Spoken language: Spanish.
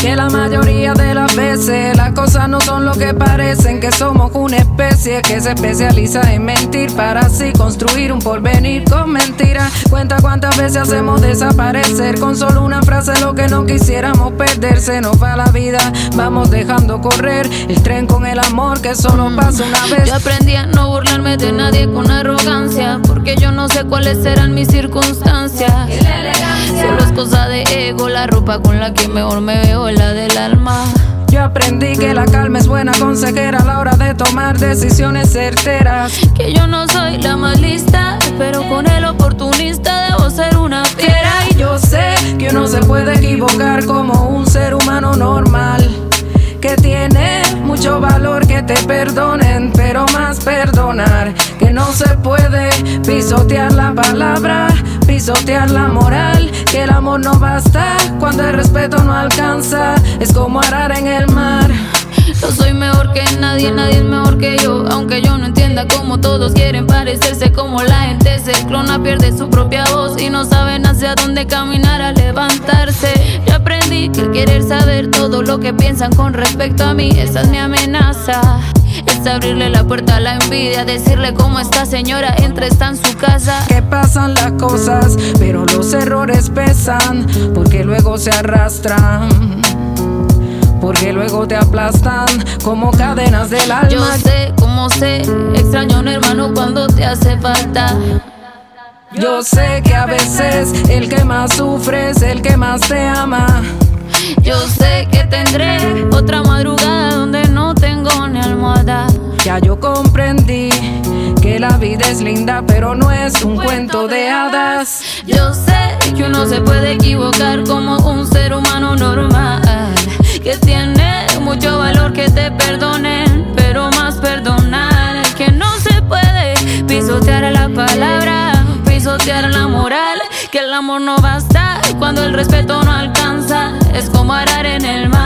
que la mayoría de las veces las cosas no son lo que parecen, que somos una especie que se especializa en mentir para así construir un porvenir con mentiras. Cuenta cuántas veces hacemos desaparecer con solo una frase lo que no quisiéramos perder. Se nos va la vida, vamos dejando correr el tren con el amor que solo pasa una vez. Yo aprendí a no burlarme de nadie con arrogancia, porque yo no sé cuáles serán mis circunstancias. Solo es cosa de ego, la ropa con la que mejor me veo la del alma. Yo aprendí que la calma es buena consejera a la hora de tomar decisiones certeras. Que yo no soy la más lista, pero con el oportunista debo ser una fiera. Y yo sé que uno se puede equivocar como un ser humano normal. Que tiene mucho valor que te perdonen, pero más perdonar. Que no se puede pisotear la palabra, pisotear la moral. Que el amor no basta cuando el respeto no alcanza. Es como arar en el mar. Yo soy mejor que nadie, nadie es mejor que yo. Aunque yo no entienda cómo todos quieren parecerse como la gente se clona, pierde su propia voz y no saben hacia dónde caminar a levantarse. Yo aprendí que el querer saber todo lo que piensan con respecto a mí, esa es mi amenaza. Es abrirle la puerta a la envidia, decirle cómo esta señora entra, está en su casa. Que pasan las cosas, pero los errores pesan, porque luego se arrastran. Porque luego te aplastan como cadenas del alma. Yo sé cómo sé, extraño a un hermano cuando te hace falta. Yo sé que a veces el que más sufre es el que más te ama. Yo sé que tendré vida es linda, pero no es un cuento de hadas. Yo sé que uno se puede equivocar como un ser humano normal. Que tiene mucho valor que te perdonen, pero más perdonar. Que no se puede pisotear la palabra, pisotear la moral. Que el amor no basta cuando el respeto no alcanza. Es como arar en el mar.